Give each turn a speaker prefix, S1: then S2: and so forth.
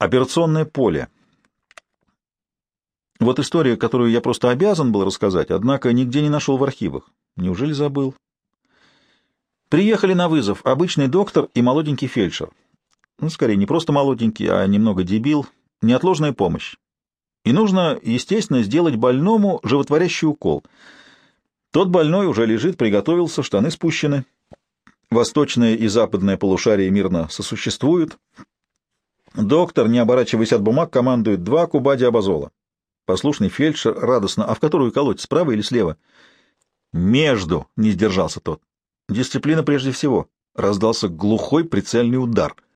S1: Операционное поле. Вот история, которую я просто обязан был рассказать, однако нигде не нашел в архивах. Неужели забыл? Приехали на вызов обычный доктор и молоденький фельдшер. Ну, скорее, не просто молоденький, а немного дебил. Неотложная помощь. И нужно, естественно, сделать больному животворящий укол. Тот больной уже лежит, приготовился, штаны спущены. Восточное и западное полушария мирно сосуществуют. Доктор, не оборачиваясь от бумаг, командует два куба диабазола. Послушный фельдшер радостно. А в которую колоть, справа или слева? Между, не сдержался тот. Дисциплина прежде всего. Раздался глухой прицельный удар —